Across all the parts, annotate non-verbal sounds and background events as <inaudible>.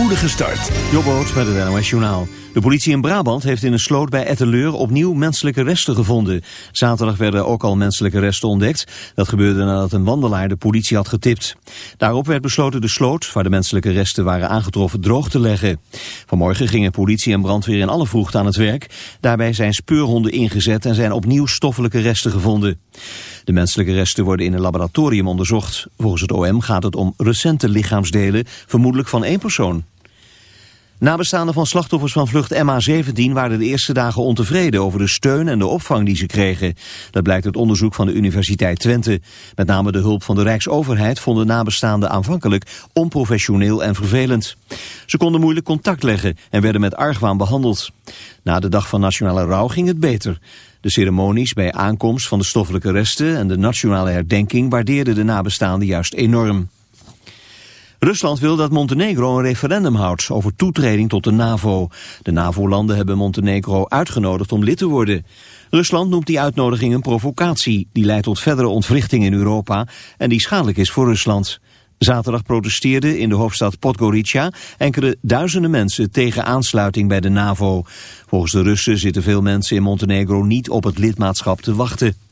spoedige start. Jobboot met het NOS Journaal. De politie in Brabant heeft in een sloot bij Etteleur opnieuw menselijke resten gevonden. Zaterdag werden ook al menselijke resten ontdekt. Dat gebeurde nadat een wandelaar de politie had getipt. Daarop werd besloten de sloot, waar de menselijke resten waren aangetroffen, droog te leggen. Vanmorgen gingen politie en brandweer in alle vroegte aan het werk. Daarbij zijn speurhonden ingezet en zijn opnieuw stoffelijke resten gevonden. De menselijke resten worden in een laboratorium onderzocht. Volgens het OM gaat het om recente lichaamsdelen, vermoedelijk van één persoon. Nabestaanden van slachtoffers van vlucht MH17 waren de eerste dagen ontevreden over de steun en de opvang die ze kregen. Dat blijkt uit onderzoek van de Universiteit Twente. Met name de hulp van de Rijksoverheid vonden nabestaanden aanvankelijk onprofessioneel en vervelend. Ze konden moeilijk contact leggen en werden met argwaan behandeld. Na de dag van nationale rouw ging het beter. De ceremonies bij aankomst van de stoffelijke resten en de nationale herdenking waardeerden de nabestaanden juist enorm. Rusland wil dat Montenegro een referendum houdt over toetreding tot de NAVO. De NAVO-landen hebben Montenegro uitgenodigd om lid te worden. Rusland noemt die uitnodiging een provocatie. Die leidt tot verdere ontwrichting in Europa en die schadelijk is voor Rusland. Zaterdag protesteerden in de hoofdstad Podgorica enkele duizenden mensen tegen aansluiting bij de NAVO. Volgens de Russen zitten veel mensen in Montenegro niet op het lidmaatschap te wachten.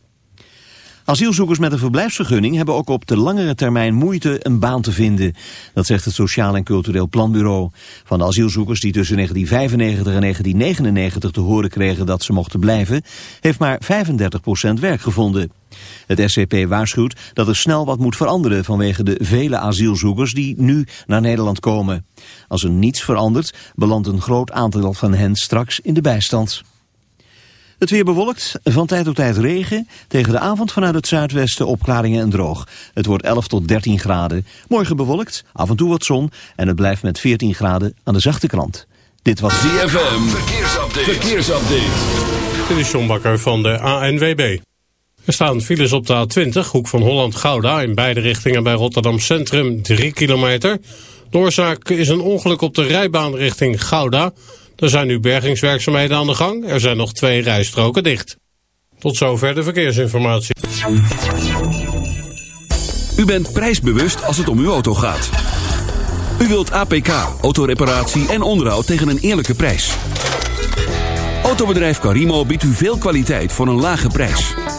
Asielzoekers met een verblijfsvergunning hebben ook op de langere termijn moeite een baan te vinden. Dat zegt het Sociaal en Cultureel Planbureau. Van de asielzoekers die tussen 1995 en 1999 te horen kregen dat ze mochten blijven, heeft maar 35% werk gevonden. Het SCP waarschuwt dat er snel wat moet veranderen vanwege de vele asielzoekers die nu naar Nederland komen. Als er niets verandert, belandt een groot aantal van hen straks in de bijstand. Het weer bewolkt, van tijd tot tijd regen. Tegen de avond vanuit het zuidwesten opklaringen en droog. Het wordt 11 tot 13 graden. Morgen bewolkt, af en toe wat zon. En het blijft met 14 graden aan de zachte kant. Dit was ZFM, verkeersupdate. verkeersupdate. Dit is John Bakker van de ANWB. Er staan files op de A20, hoek van Holland-Gouda... in beide richtingen bij Rotterdam Centrum, 3 kilometer. De oorzaak is een ongeluk op de rijbaan richting Gouda... Er zijn nu bergingswerkzaamheden aan de gang. Er zijn nog twee rijstroken dicht. Tot zover de verkeersinformatie. U bent prijsbewust als het om uw auto gaat. U wilt APK, autoreparatie en onderhoud tegen een eerlijke prijs. Autobedrijf Carimo biedt u veel kwaliteit voor een lage prijs.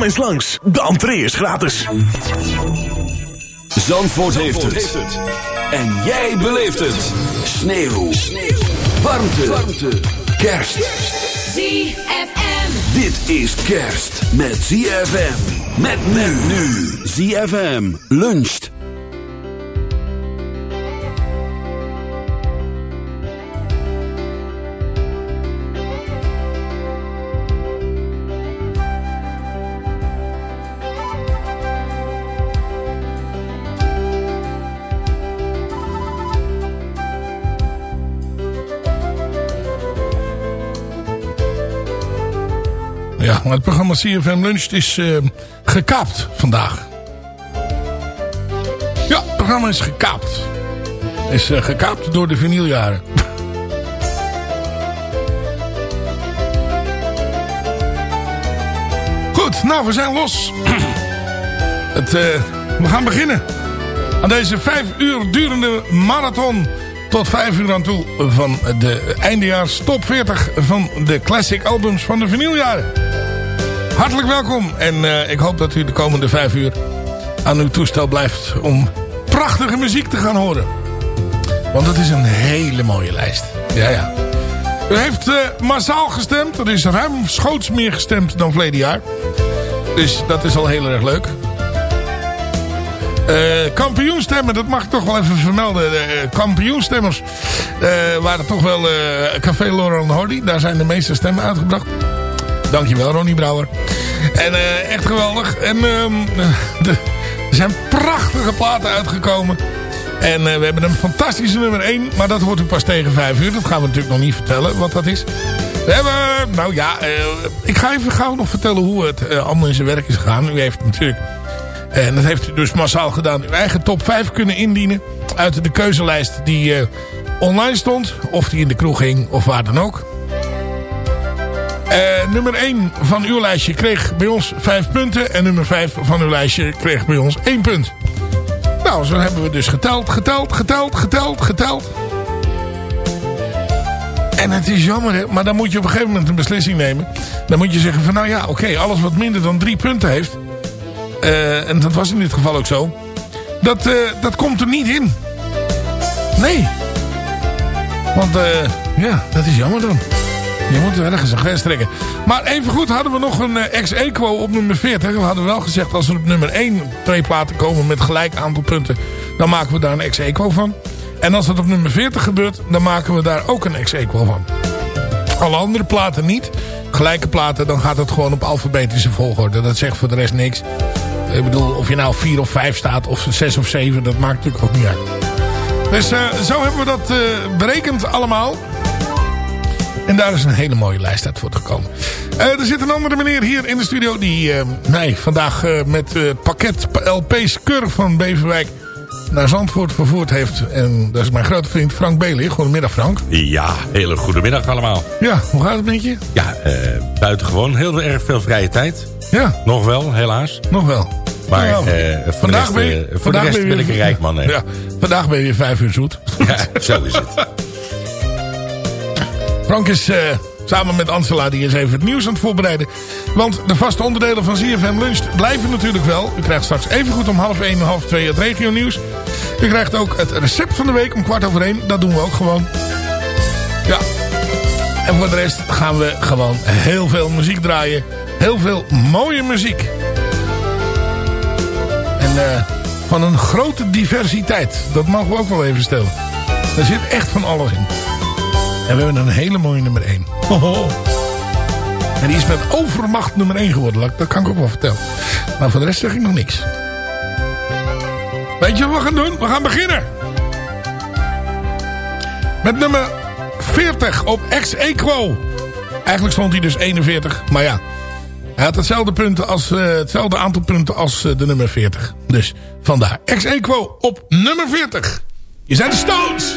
Kom eens langs, de entree is gratis. Zandvoort, heeft, het. En jij beleeft het. Sneeuw. Warmte. Warmte. Kerst. ZFM. Dit is kerst met ZFM. Met men nu. ZFM luncht. Maar het programma CFM Lunch is eh, gekaapt vandaag. Ja, het programma is gekaapt. Is eh, gekaapt door de vinyljaren. Goed, nou we zijn los. Het, eh, we gaan beginnen. Aan deze vijf uur durende marathon tot 5 uur aan toe van de eindejaars top 40 van de classic albums van de vinyljaren. Hartelijk welkom en eh, ik hoop dat u de komende 5 uur aan uw toestel blijft om prachtige muziek te gaan horen. Want het is een hele mooie lijst. Ja, ja. U heeft eh, massaal gestemd. Er is ruim schoots meer gestemd dan verleden jaar. Dus dat is al heel erg leuk. Eh kampioenstemmen, dat mag ik toch wel even vermelden. De, kampioenstemmers waren toch wel Café Laurel Hardy. Daar zijn de meeste stemmen uitgebracht. Dankjewel Ronnie Brouwer. En eh, echt geweldig. En ehm, de, er zijn prachtige platen uitgekomen. En eh, we hebben een fantastische nummer 1. Maar dat hoort u pas tegen 5 uur. Dat gaan we natuurlijk nog niet vertellen wat dat is. We hebben, nou ja, eh, ik ga even gauw nog vertellen hoe het eh, allemaal in zijn werk is gegaan. U heeft natuurlijk, en dat heeft u dus massaal gedaan, uw eigen top 5 kunnen indienen. Uit de keuzelijst die eh, online stond. Of die in de kroeg hing, of waar dan ook. Eh, nummer 1 van uw lijstje kreeg bij ons 5 punten. En nummer 5 van uw lijstje kreeg bij ons 1 punt. Nou, zo hebben we dus geteld, geteld, geteld, geteld, geteld. En het is jammer, hè? maar dan moet je op een gegeven moment een beslissing nemen. Dan moet je zeggen van, nou ja, oké, alles wat minder dan drie punten heeft... eh, en dat was in dit geval ook zo... dat, eh, dat komt er niet in. Nee. Want, ja, dat is jammer dan. Je moet er ergens een grens trekken. Maar evengoed hadden we nog een eh, ex-equo op nummer 40. We hadden wel gezegd, als er op nummer 1 twee platen komen met gelijk aantal punten... dan maken we daar een ex-equo van. En als dat op nummer 40 gebeurt, dan maken we daar ook een ex-equo van. Alle andere platen niet. Gelijke platen, dan gaat het gewoon op alfabetische volgorde. Dat zegt voor de rest niks. Ik bedoel, of je nou 4 of 5 staat, of 6 of 7, dat maakt natuurlijk ook niet uit. Dus eh, zo hebben we dat eh, berekend allemaal. En daar is een hele mooie lijst uit voortgekomen. Eh er zit een andere meneer hier in de studio die eh, mij vandaag eh, met eh, het pakket LP's Keur van Beverwijk naar Zandvoort vervoerd heeft. En dat is mijn grote vriend Frank Belig. Goedemiddag Frank. Ja, hele goedemiddag allemaal. Ja, hoe gaat het met je? Ja, eh, buitengewoon heel erg veel vrije tijd. Ja, Nog wel, helaas. nog wel. Maar Nou, eh, voor vandaag de ben je, eh, voor de vandaag rest ben, ik een rijk man. hè. Ja, vandaag ben je weer vijf uur zoet. Ja, zo is het. <laughs> Frank is eh, samen met Ansela die is even het nieuws aan het voorbereiden. Want de vaste onderdelen van ZFM Lunch blijven natuurlijk wel. U krijgt straks even goed om half één en half twee het regio nieuws. U krijgt ook het recept van de week om kwart over één. Dat doen we ook gewoon. Ja. En voor de rest gaan we gewoon heel veel muziek draaien. Heel veel mooie muziek. En eh, van een grote diversiteit. Dat mogen we ook wel even stellen. Er zit echt van alles in. En we hebben een hele mooie nummer 1. En die is met overmacht nummer 1 geworden. Dat kan ik ook wel vertellen. Maar voor de rest zeg ik nog niks. Weet je wat we gaan doen? We gaan beginnen. Met nummer 40 op ex-equo. Eigenlijk stond hij dus 41. Maar ja, hij had hetzelfde, punten als, eh, hetzelfde aantal punten als eh, de nummer 40. Dus vandaar ex-equo op nummer 40. Je zijn de Stones.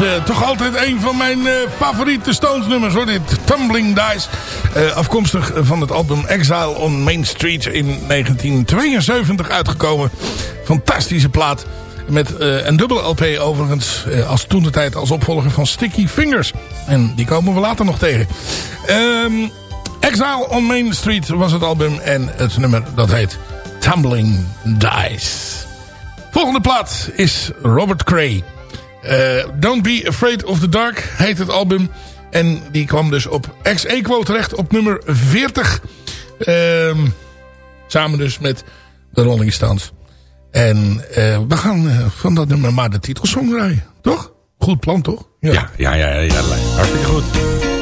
Eh, toch altijd een van mijn eh, favoriete Stones nummers hoor. Dit Tumbling Dice. Eh, afkomstig van het album Exile on Main Street in 1972 uitgekomen. Fantastische plaat. Met een dubbele LP overigens. als toen de tijd als opvolger van Sticky Fingers. En die komen we later nog tegen. Ehm, Exile on Main Street was het album. En het nummer dat heet Tumbling Dice. Volgende plaat is Robert Cray. Eh, Don't Be Afraid of the Dark heet het album. En die kwam dus op ex-equo terecht op nummer 40. Ehm, samen dus met de Rolling Stones. En eh, we gaan eh, van dat nummer maar de titelsong draaien. Toch? Goed plan, toch? Ja, ja, ja, ja, ja hartstikke goed.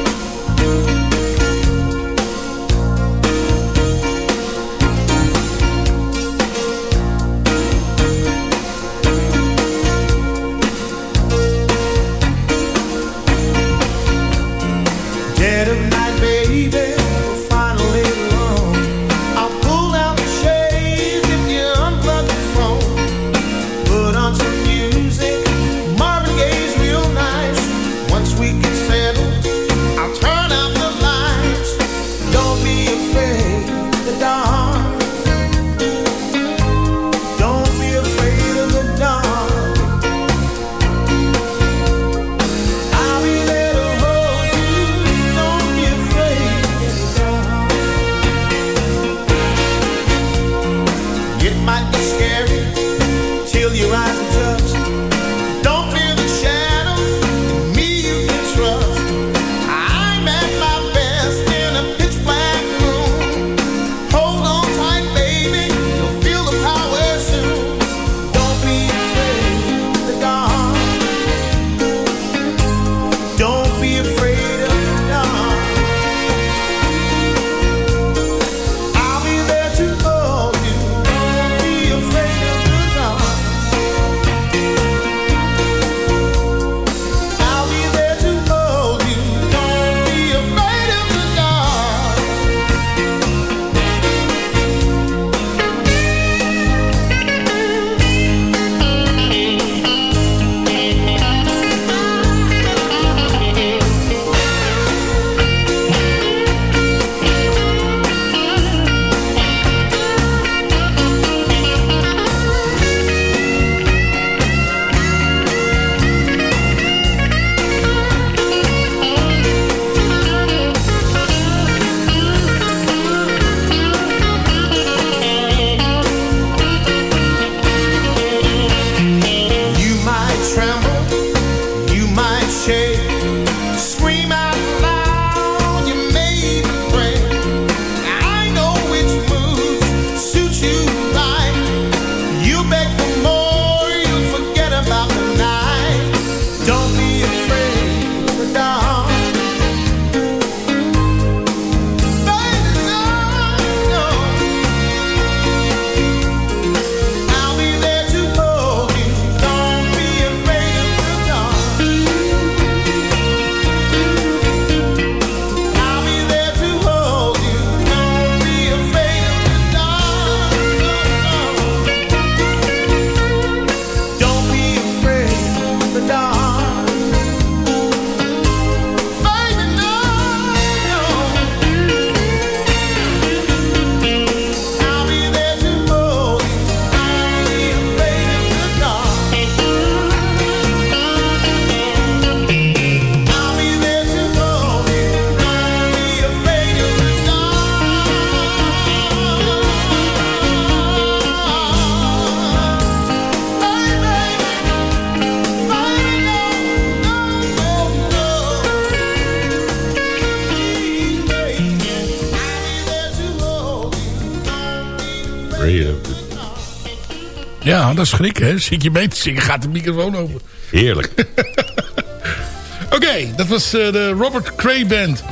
Dat is schrik hè. Zit je mee te zingen, gaat de microfoon open. Heerlijk. <laughs> Oké, dat was eh, de Robert Cray Band.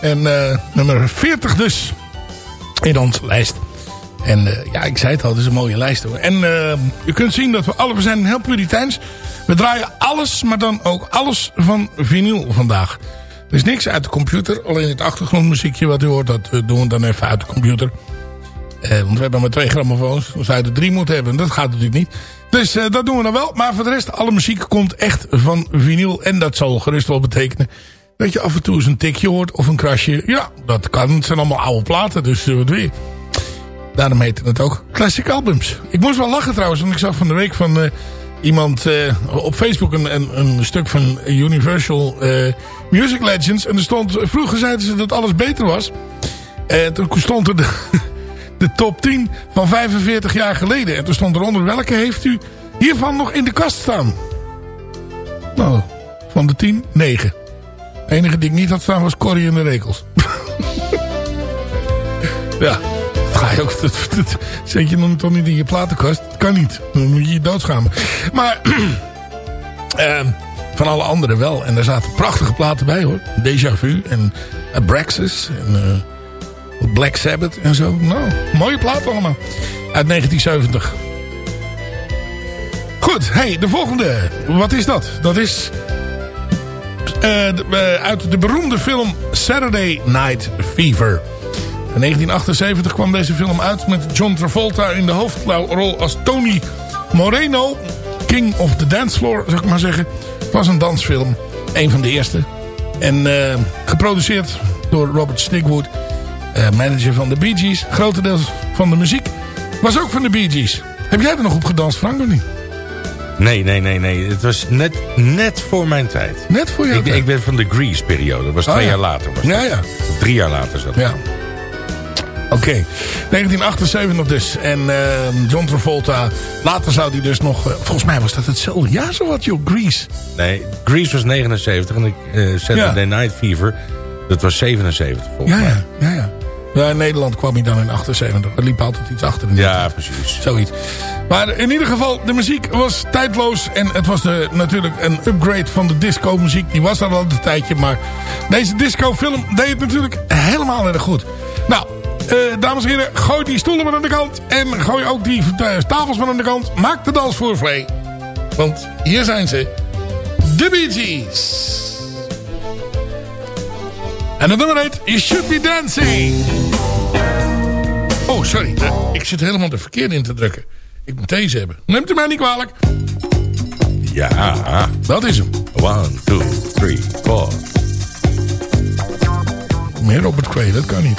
En eh, nummer 40 dus. In onze lijst. En eh, ja, ik zei het al, het is een mooie lijst hoor. En u kunt zien dat we alle, we zijn heel puriteins. We draaien alles, maar dan ook alles van vinyl vandaag. Er is niks uit de computer. Alleen het achtergrondmuziekje wat u hoort, dat doen we dan even uit de computer. Want we hebben maar twee grammofoons. We zouden drie moeten hebben. Dat gaat natuurlijk niet. Dus eh, dat doen we dan wel. Maar voor de rest, alle muziek komt echt van vinyl. En dat zal gerust wel betekenen dat je af en toe eens een tikje hoort of een krasje. Ja, dat kan. Het zijn allemaal oude platen, dus eh, weer. Daarom heet het ook Classic Albums. Ik moest wel lachen trouwens, want ik zag van de week van eh, iemand op Facebook een, een, een stuk van Universal Music Legends. En er stond, vroeger zeiden ze dat alles beter was. En toen stond er de, <laughs> de top 10 van 45 jaar geleden. En toen stond eronder, welke heeft u hiervan nog in de kast staan? Nou, van de 10, 9. De enige die ik niet had staan was Corrie en de Rekels. <laughs> ja, dat ga je ook. Zet je nog toch niet in je platenkast. Dat kan niet. Dan moet je je doodschamen. Maar <clears throat> ehm, van alle anderen wel. En er zaten prachtige platen bij hoor. Déjà Vu en Abraxas en eh, Black Sabbath en zo. Nou, mooie platen allemaal. Uit 1970. Goed, hey, de volgende. Wat is dat? Dat is eh, eh, uit de beroemde film Saturday Night Fever. In 1978 kwam deze film uit met John Travolta in de hoofdrol als Tony Moreno. King of the Dance Floor, zou ik maar zeggen. Het was een dansfilm. Een van de eerste. En eh, geproduceerd door Robert Stigwood. Eh, manager van de Bee Gees. Grotendeels van de muziek. Was ook van de Bee Gees. Heb jij er nog op gedanst, Frank, of niet? Nee, nee, nee, nee. Het was net, net voor mijn tijd. Net voor jou. Ik, ik ben van de Grease-periode. Dat was Oh, twee ja. jaar later. Was Ja, dat. ja. Of drie jaar later zelfs. Ja. Oké, 1978 dus. En eh, John Travolta, later zou hij dus nog... eh, volgens mij was dat hetzelfde jaar zo wat, joh, Grease. Nee, Grease was 79 en ik, eh Saturday Night Fever, dat was 77 volgens Ja, mij. ja, ja, ja. Ja, in Nederland kwam hij dan in 78. Er liep altijd iets achter. Ja, precies. Zoiets. Maar in ieder geval, de muziek was tijdloos. En het was de, natuurlijk een upgrade van de disco muziek. Die was er al een tijdje. Maar deze disco film deed het natuurlijk helemaal erg goed. Nou, eh, dames en heren, gooi die stoelen maar aan de kant. En gooi ook die eh, tafels maar aan de kant. Maak de dans voor Frey. Want hier zijn ze. De Bee Gees. En het nummer heet You Should Be Dancing. Oh, sorry. Eh, ik zit helemaal de verkeerde in te drukken. Ik moet deze hebben. Neemt u mij niet kwalijk. Ja. Dat is hem. One, two, three, four. Meer Robert Quay, dat kan niet.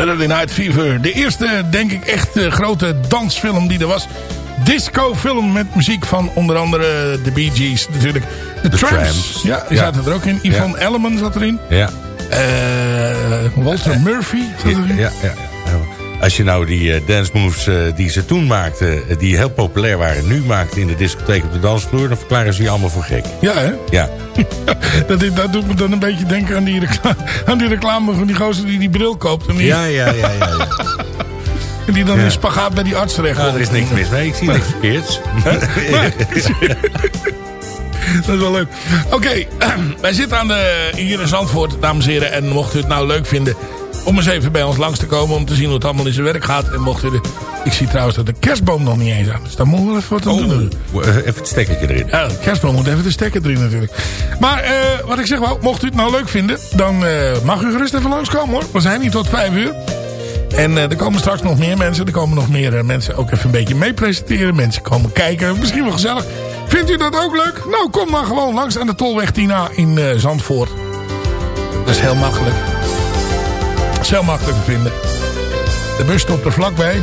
Saturday Night Fever. De eerste, denk ik, echt eh, grote dansfilm die er was. Discofilm met muziek van onder andere de Bee Gees natuurlijk. De, De Tramps. Ja, die Ja. zaten er ook in. Yvonne Elliman zat erin. Ja. Eh, Walter Murphy zat Ja, erin. ja, ja. Als je nou die eh, dance moves eh, die ze toen maakten... eh, die heel populair waren, nu maakt in de discotheek op de dansvloer... dan verklaren ze je allemaal voor gek. Ja, hè? Ja, <laughs> Dat, dat doet me dan een beetje denken aan die, reclame, aan die reclame van die gozer die die bril koopt. En die, ja, ja, ja. ja, ja. <laughs> en die dan Ja. in spagaat bij die arts terecht Nou, er is niks mis mee. Ik zie niks verkeerds. <laughs> Dat is wel leuk. Oké, <clears throat> wij zitten aan de, hier in Zandvoort, dames en heren. En mocht u het nou leuk vinden om eens even bij ons langs te komen... om te zien hoe het allemaal in zijn werk gaat. En mocht u de... Ik zie trouwens dat de kerstboom nog niet eens aan is. Daar moeten we wel even wat aan doen. Oh, even het stekkertje erin. Ja, de kerstboom moet even de stekker erin natuurlijk. Maar eh, wat ik zeg wou, mocht u het nou leuk vinden... dan eh, mag u gerust even langskomen hoor. We zijn hier tot vijf uur. En eh, er komen straks nog meer mensen. Er komen nog meer eh, mensen ook even een beetje mee presenteren. Mensen komen kijken. Misschien wel gezellig. Vindt u dat ook leuk? Nou, kom dan gewoon langs aan de Tolweg Tina in eh, Zandvoort. Dat is heel makkelijk. Dat is heel makkelijk te vinden. De bus stopt er vlakbij.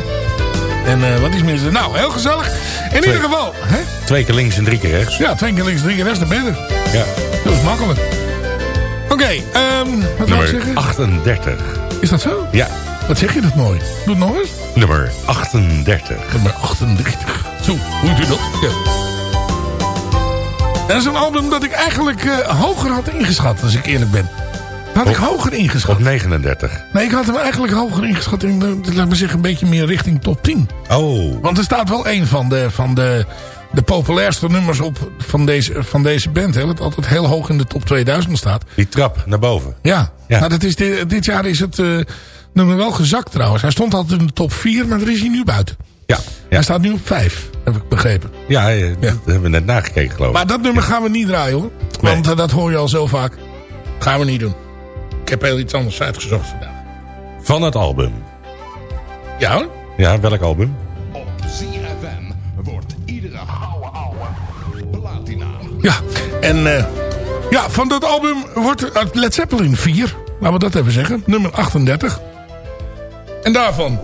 En eh, wat is meer? Nou, heel gezellig. In ieder geval. Hè? Twee keer links en drie keer rechts. Ja, twee keer links, drie keer rechts, dan ben je er. Ja. Dat is makkelijk. Oké, ehm, wat wil ik Nummer zeggen? 38. Is dat zo? Ja, Wat zeg je dat mooi? Doe het nog eens. nummer 38. Nummer 38. Zo, hoe doe je dat? Ja. Dat is een album dat ik eigenlijk eh, hoger had ingeschat, als ik eerlijk ben. Had ik hoger ingeschat. Op 39. Nee, ik had hem eigenlijk hoger ingeschat in, laat me zeggen, een beetje meer richting top 10. Oh, Want er staat wel een van de, van de, de populairste nummers op van deze, van deze band. Hè, wat altijd heel hoog in de top 2000 staat. die trap naar boven. Ja, Ja. Nou, dat is dit, dit jaar is het eh, nummer wel gezakt trouwens. Hij stond altijd in de top 4, maar er is hij nu buiten. Ja, ja. Hij staat nu op 5, heb ik begrepen. ja, eh, dat hebben we net nagekeken geloof ik. Maar dat nummer gaan we niet draaien hoor. Want eh, dat hoor je al zo vaak. Gaan we niet doen. Ik heb heel iets anders uitgezocht vandaag. Van het album. Ja hoor. Ja, welk album? Op ZFM wordt iedere ouwe ouwe platina. Ja, en eh, ja, van dat album wordt uit Led Zeppelin 4. Laten we dat even zeggen. Nummer 38. En daarvan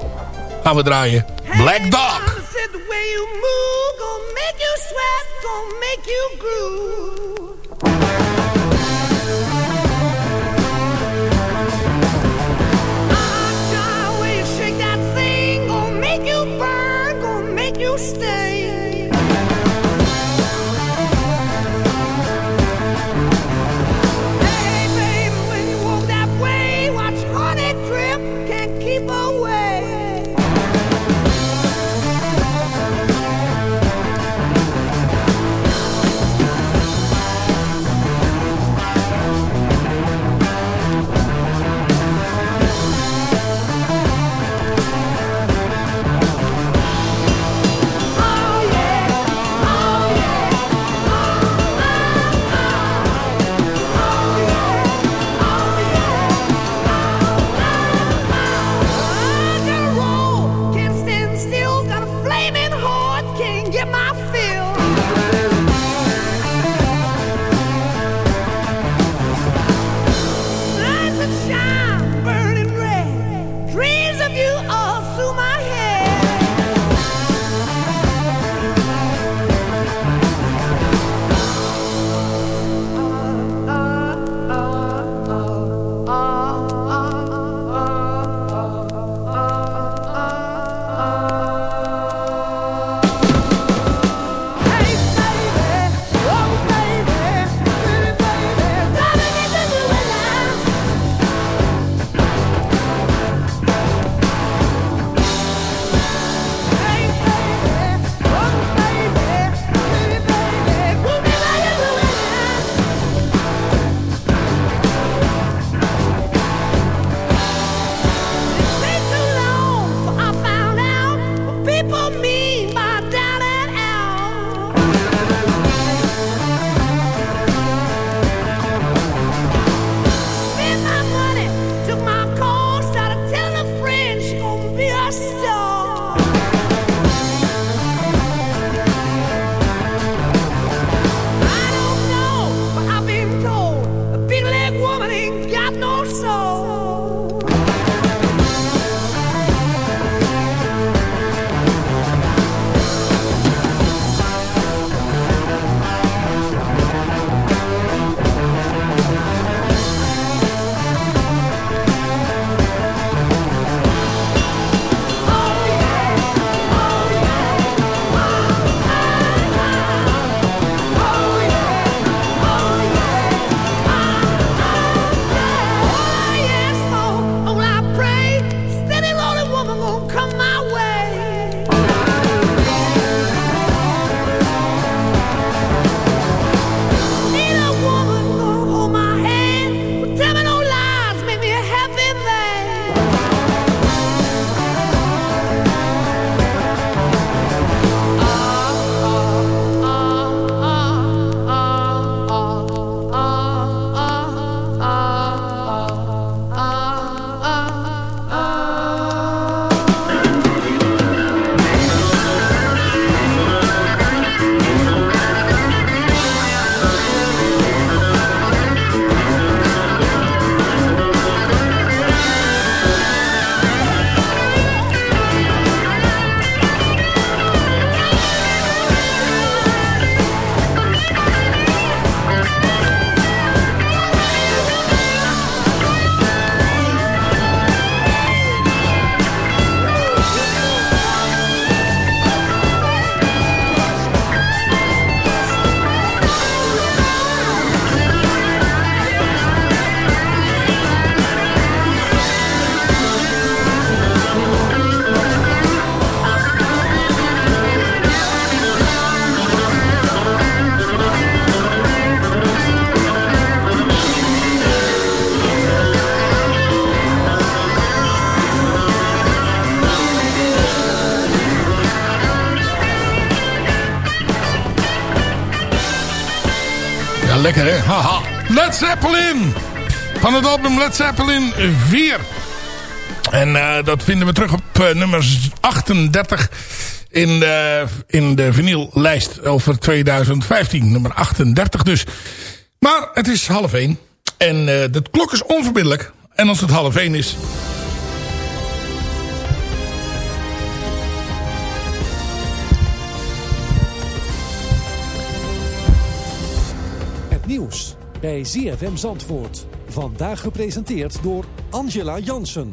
gaan we draaien Black Dog. Van het album Led Zeppelin 4. En eh, dat vinden we terug op eh, nummer 38 in de, in de vinyllijst over 2015. Nummer 38 dus. Maar het is half 1. En uh, de klok is onverbiddelijk. En als het half 1 is... Het nieuws bij ZFM Zandvoort. Vandaag gepresenteerd door Angela Jansen.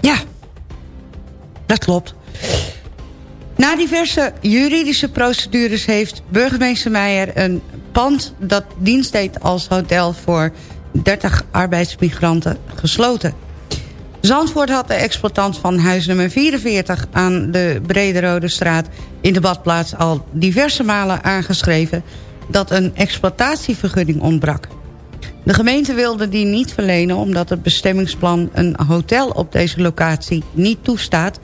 Ja, dat klopt. Na diverse juridische procedures heeft burgemeester Meijer een pand dat dienst deed als hotel voor 30 arbeidsmigranten gesloten. Zandvoort had de exploitant van huis nummer 44 aan de Brederode straat in de badplaats al diverse malen aangeschreven dat een exploitatievergunning ontbrak. De gemeente wilde die niet verlenen omdat het bestemmingsplan een hotel op deze locatie niet toestaat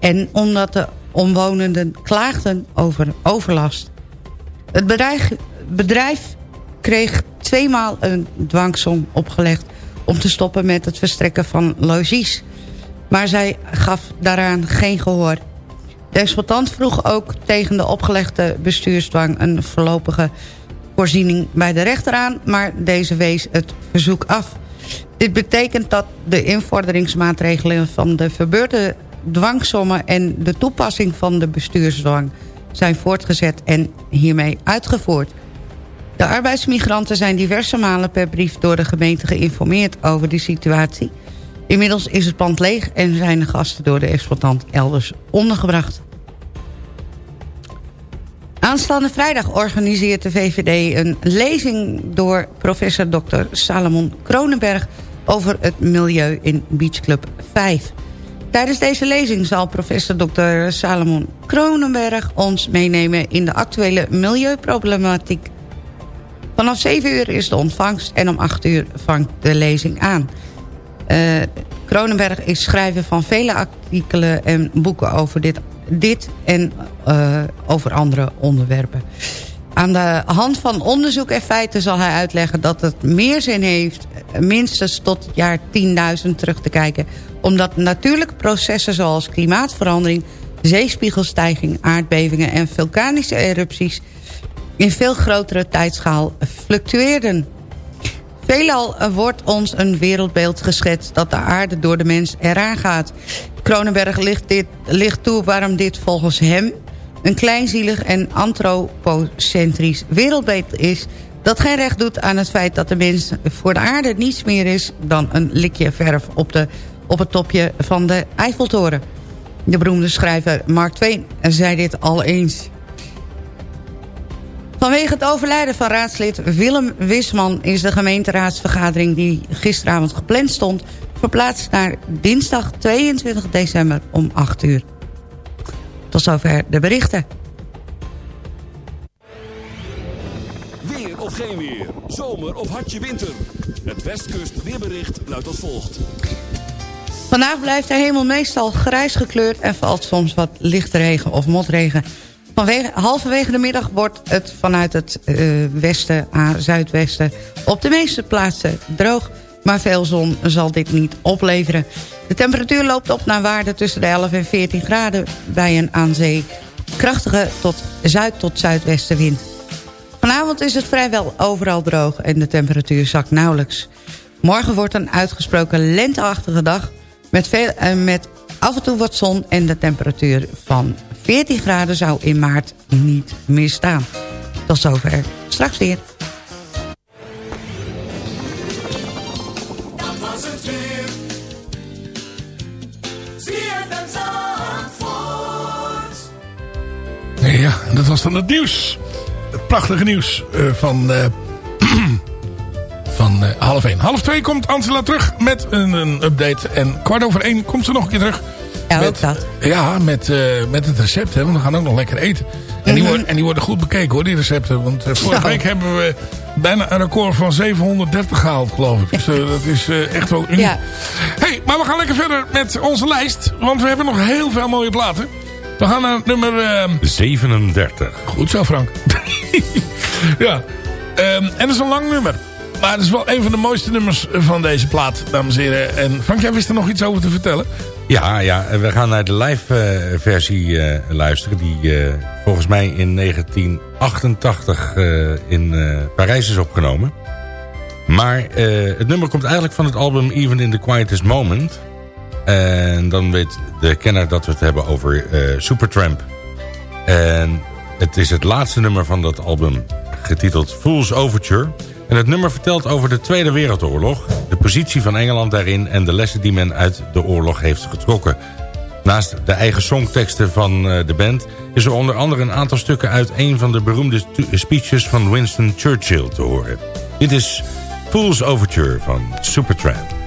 en omdat de omwonenden klaagden over overlast. Het bedrijf, bedrijf kreeg tweemaal een dwangsom opgelegd om te stoppen met het verstrekken van logies. Maar zij gaf daaraan geen gehoor. De exploitant vroeg ook tegen de opgelegde bestuursdwang een voorlopige voorziening bij de rechter aan, maar deze wees het verzoek af. Dit betekent dat de invorderingsmaatregelen van de verbeurde dwangsommen en de toepassing van de bestuursdwang zijn voortgezet en hiermee uitgevoerd. De arbeidsmigranten zijn diverse malen per brief door de gemeente geïnformeerd over die situatie. Inmiddels is het pand leeg en zijn de gasten door de exploitant elders ondergebracht. Aanstaande vrijdag organiseert de VVD een lezing door professor Dr. Salomon Kronenberg over het milieu in Beach Club 5. Tijdens deze lezing zal professor Dr. Salomon Kronenberg ons meenemen in de actuele milieuproblematiek. Vanaf 7 uur is de ontvangst en om 8 uur vangt de lezing aan. Uh, Kronenberg is schrijver van vele artikelen en boeken over dit dit en uh, over andere onderwerpen. Aan de hand van onderzoek en feiten zal hij uitleggen dat het meer zin heeft... minstens tot het jaar 10.000 terug te kijken... omdat natuurlijke processen zoals klimaatverandering... zeespiegelstijging, aardbevingen en vulkanische erupties... in veel grotere tijdschaal fluctueerden. Veelal wordt ons een wereldbeeld geschetst dat de aarde door de mens eraan gaat. Kronenberg ligt, dit, ligt toe waarom dit volgens hem een kleinzielig en antropocentrisch wereldbeeld is... dat geen recht doet aan het feit dat de mens voor de aarde niets meer is... dan een likje verf op, de, op het topje van de Eiffeltoren. De beroemde schrijver Mark Twain zei dit al eens. Vanwege het overlijden van raadslid Willem Wisman... is de gemeenteraadsvergadering die gisteravond gepland stond... verplaatst naar dinsdag 22 december om 8 uur. Tot zover de berichten. Weer of geen weer, zomer of hartje winter. Het Westkust weerbericht luidt als volgt. Vandaag blijft de hemel meestal grijs gekleurd... en valt soms wat lichte regen of motregen... Vanwege, halverwege de middag wordt het vanuit het uh, westen naar zuidwesten op de meeste plaatsen droog. Maar veel zon zal dit niet opleveren. De temperatuur loopt op naar waarde tussen de 11 en 14 graden bij een aan zee krachtige tot zuid- tot zuidwestenwind. Vanavond is het vrijwel overal droog en de temperatuur zakt nauwelijks. Morgen wordt een uitgesproken lenteachtige dag met, veel, uh, met af en toe wat zon en de temperatuur van 14 graden zou in maart niet misstaan. Tot zover. Straks weer. Dat was het weer. Ja, dat was dan het nieuws. Het prachtige nieuws uh, van, uh, van uh, half 1. Half 2 komt Angela terug met een, een, update. En kwart over 1 komt ze nog een keer terug. Ja, met, ook dat. Ja, met, met het recept. Hè, want we gaan ook nog lekker eten. En, die, Mhm. worden, en die worden goed bekeken hoor, die recepten. Want vorige Zo. week hebben we bijna een record van 730 gehaald, geloof ik. Dus <laughs> dat is echt wel uniek. Ja. hey, maar we gaan lekker verder met onze lijst. Want we hebben nog heel veel mooie platen. We gaan naar nummer... 37. Goed zo, Frank. <laughs> ja. Ehm, en dat is een lang nummer. Maar het is wel een van de mooiste nummers van deze plaat, dames en heren. En Frank, jij wist er nog iets over te vertellen? Ja, ja, we gaan naar de live eh, versie eh, luisteren. Die eh, volgens mij in 1988 eh, in Parijs is opgenomen. Maar het nummer komt eigenlijk van het album Even in the Quietest Moment. En dan weet de kenner dat we het hebben over Supertramp. En het is het laatste nummer van dat album, getiteld Fool's Overture. Het nummer vertelt over de Tweede Wereldoorlog... de positie van Engeland daarin... en de lessen die men uit de oorlog heeft getrokken. Naast de eigen songteksten van eh, de band... is er onder andere een aantal stukken uit... een van de beroemde speeches van Winston Churchill te horen. Dit is Fool's Overture van Supertramp.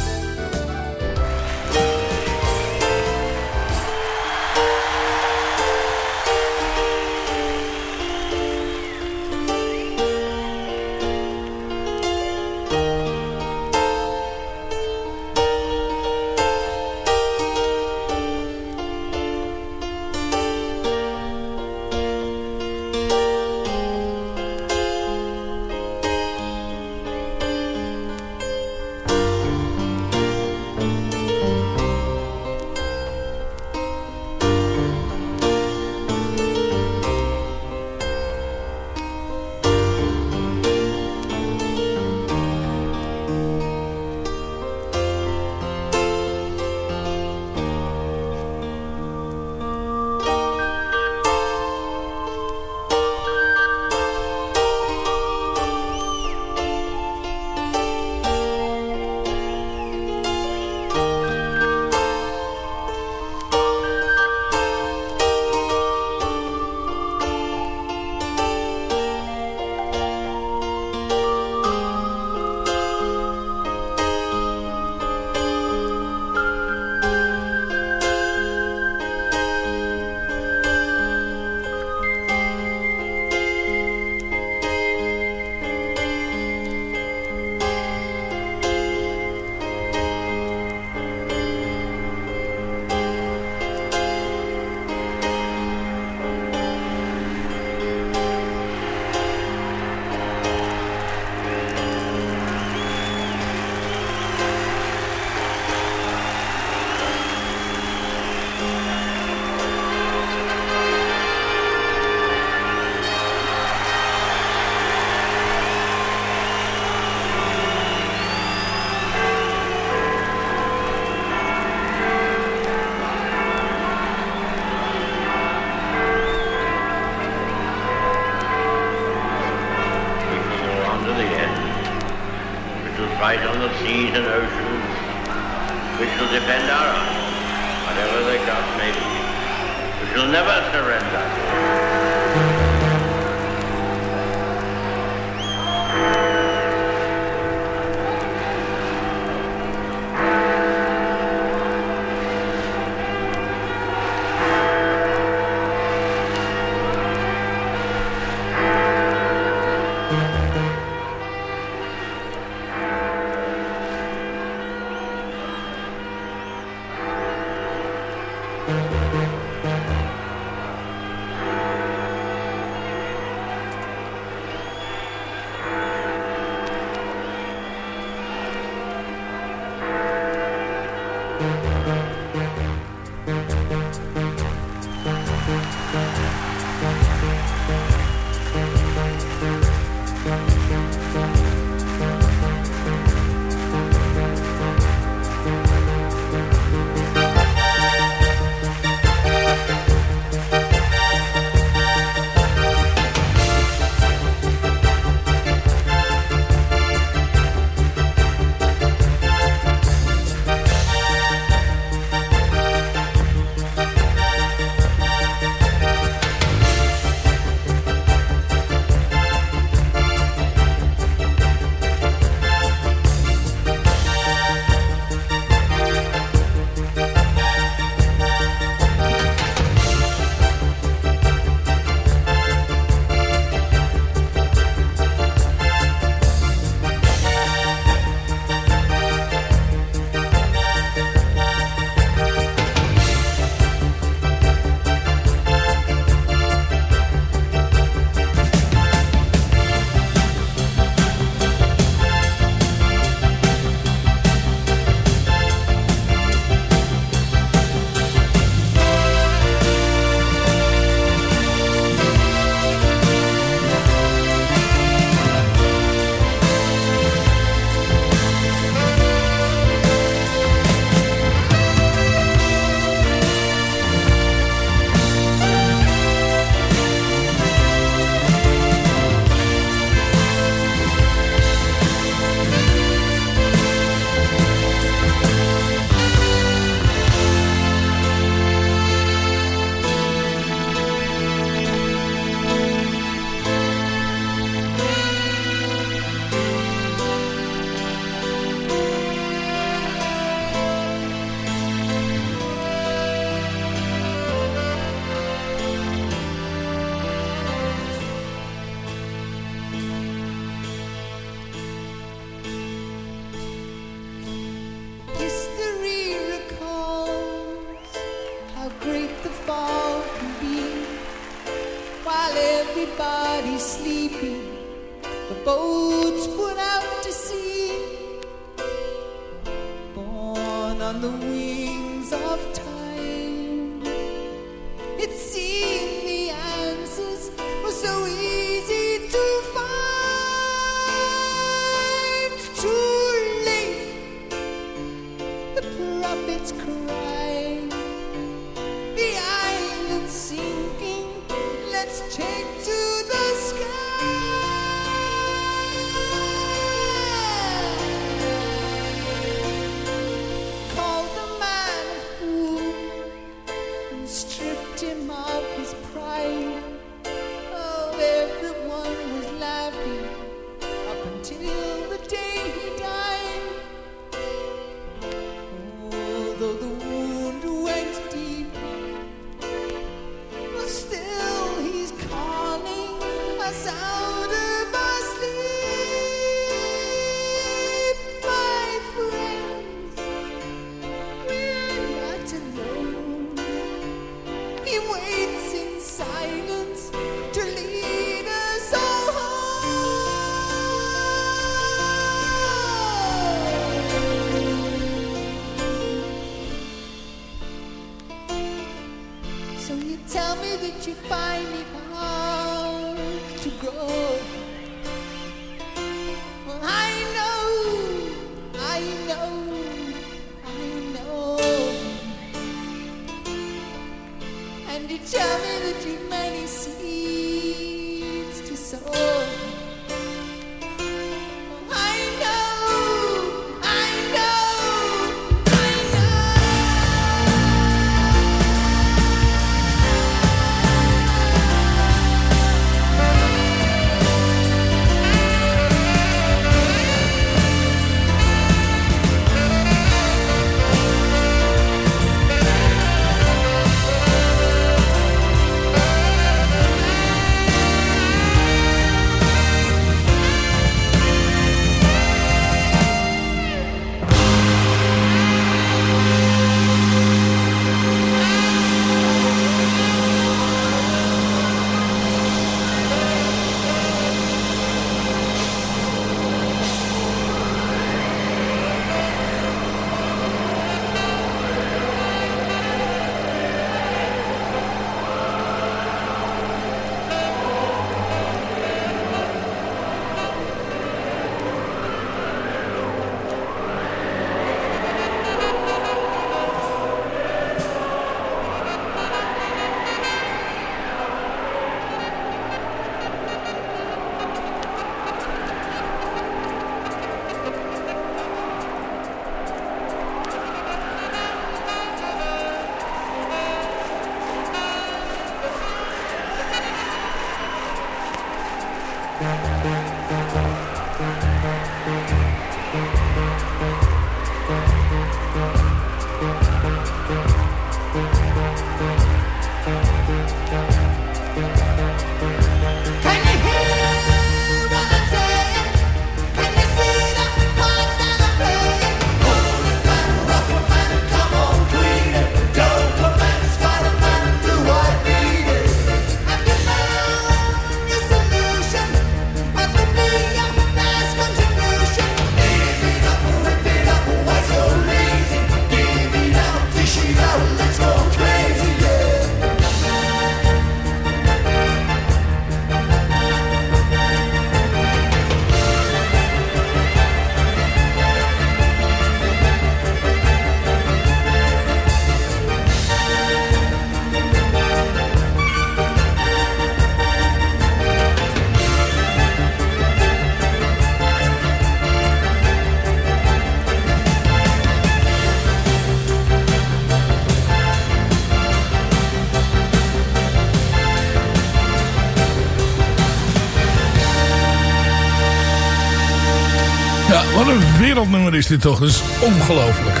wereldnummer is dit toch. dus ongelooflijk.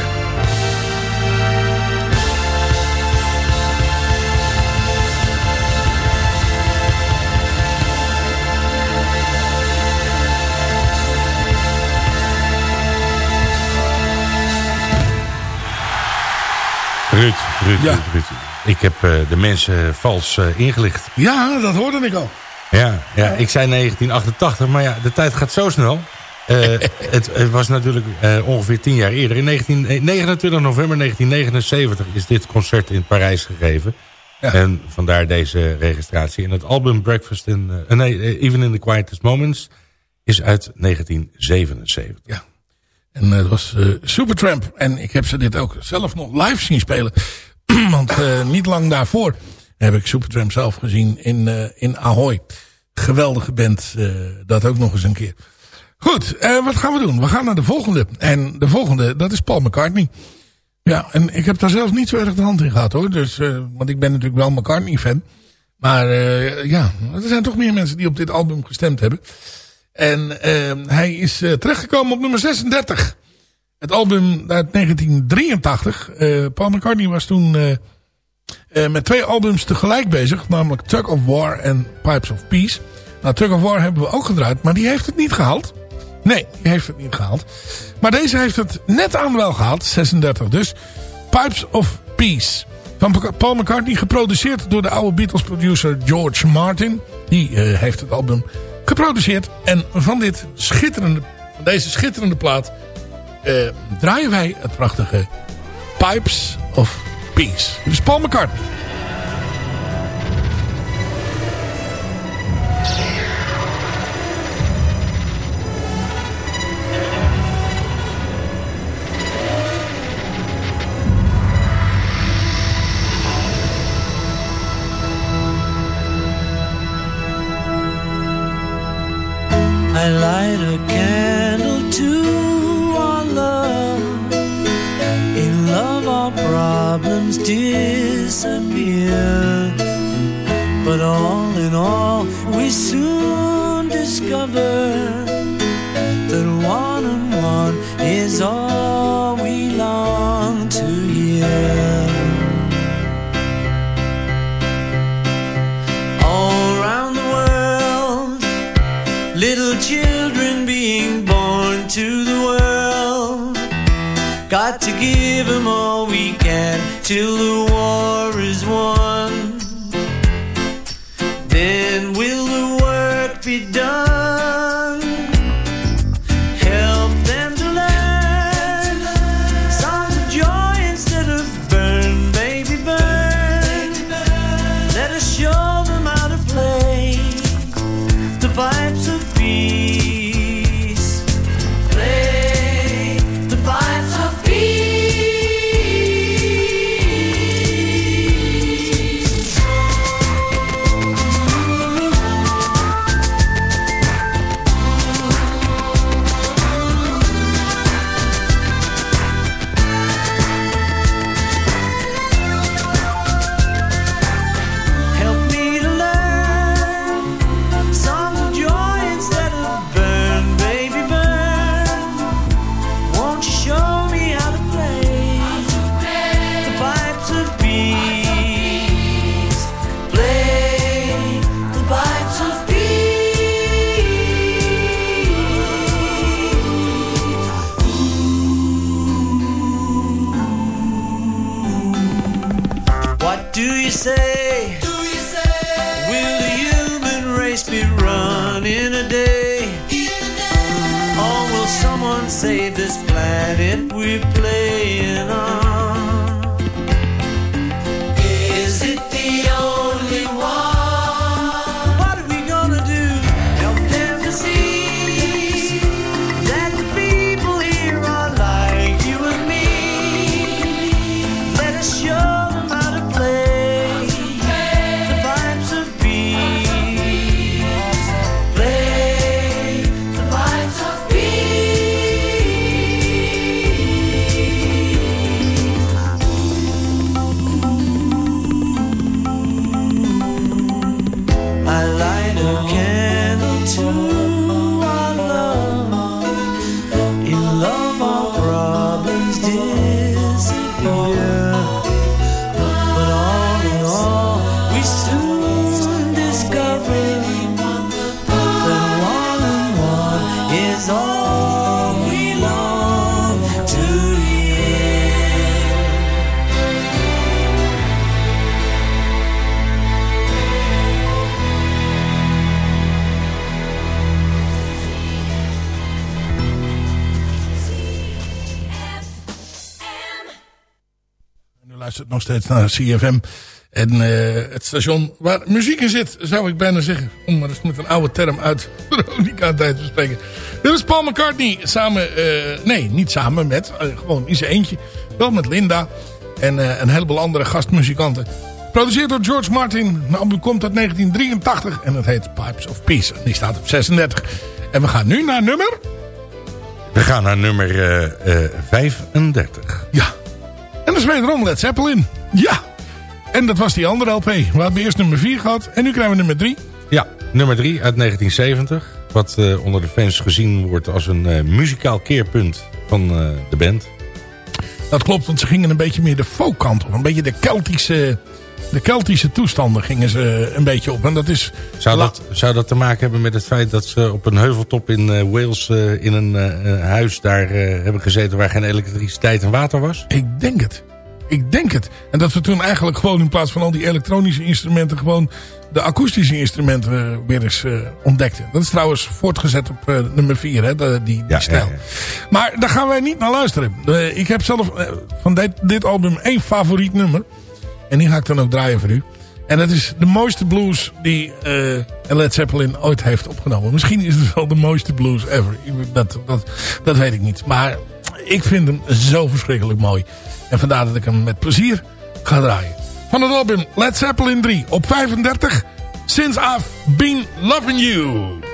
Ruud, Ruud. Ruud, Ruud. Ik heb eh, de mensen vals uh, ingelicht. Ja, dat hoorde ik al. Ja, ja, ik zei 1988, maar ja, de tijd gaat zo snel. Eh, het, het was natuurlijk eh, ongeveer tien jaar eerder. In 19, eh, 29 november 1979 is dit concert in Parijs gegeven. En vandaar deze registratie. En het album Breakfast in... eh, nee, eh, Even in the Quietest Moments is uit 1977. Ja. En eh, dat was eh, Supertramp. En ik heb ze dit ook zelf nog live zien spelen. <clears throat> Want eh, niet lang daarvoor heb ik Supertramp zelf gezien in, eh, in Ahoy. Geweldige band. eh, dat ook nog eens een keer. Goed, eh, wat gaan we doen? We gaan naar de volgende. En de volgende, dat is Paul McCartney. Ja, en ik heb daar zelf niet zo erg de hand in gehad hoor. Dus, eh, want ik ben natuurlijk wel McCartney-fan. Maar eh, ja, er zijn toch meer mensen die op dit album gestemd hebben. En hij is terechtgekomen op nummer 36. Het album uit 1983. Eh, Paul McCartney was toen met twee albums tegelijk bezig. Namelijk Tug of War en Pipes of Peace. Nou, Tug of War hebben we ook gedraaid. Maar die heeft het niet gehaald. Nee, die heeft het niet gehaald. Maar deze heeft het net aan wel gehaald. 36 dus. Pipes of Peace. Van Paul McCartney. Geproduceerd door de oude Beatles producer George Martin. Die eh, heeft het album geproduceerd. En van dit schitterende, van deze schitterende plaat eh, draaien wij het prachtige Pipes of Peace. Is Paul McCartney. I light a candle to our love. In love, our problems disappear. But all in all, we soon discover that one and one is all give them all we can till the war What do you say? Will the human race be run in a day? Or will someone save this planet we're playing on? Nog steeds naar CFM. En eh, het station waar muziek in zit, zou ik bijna zeggen. Om maar eens met een oude term uit <laughs> Veronica tijd te spreken. Dit is Paul McCartney samen, eh, nee niet samen met, eh, gewoon in zijn eentje. Wel met Linda en een heleboel andere gastmuzikanten. Geproduceerd door George Martin. Het album komt uit 1983 en het heet Pipes of Peace. En die staat op 36. En we gaan nu naar nummer... We gaan naar nummer eh, eh, 35. Ja. Is wederom Led Zeppelin. Ja. En dat was die andere LP. We hebben eerst nummer 4 gehad. En nu krijgen we nummer 3. Ja, nummer 3 uit 1970. Wat eh, onder de fans gezien wordt als een eh, muzikaal keerpunt van eh, de band. Dat klopt, want ze gingen een beetje meer de folkkant op. Een beetje de Keltische, de Keltische toestanden gingen ze een beetje op. En dat is... Zou dat, zou dat te maken hebben met het feit dat ze op een heuveltop in Wales... in een huis daar hebben gezeten waar geen elektriciteit en water was? Ik denk het. Ik denk het. En dat we toen eigenlijk gewoon in plaats van al die elektronische instrumenten... gewoon de akoestische instrumenten eh, weer eens eh, ontdekten. Dat is trouwens voortgezet op eh, nummer 4, hè, de- die, die Ja, stijl. ja, ja. Maar daar gaan wij niet naar luisteren. Ik heb zelf van dit, dit album één favoriet nummer. En die ga ik dan ook draaien voor u. En dat is de mooiste blues die Led Zeppelin ooit heeft opgenomen. Misschien is het wel de mooiste blues ever. Dat, dat, dat weet ik niet. Maar ik vind hem zo verschrikkelijk mooi. En vandaar dat ik hem met plezier ga draaien. Van het album Led Zeppelin 3 op 35. Since I've Been Loving You.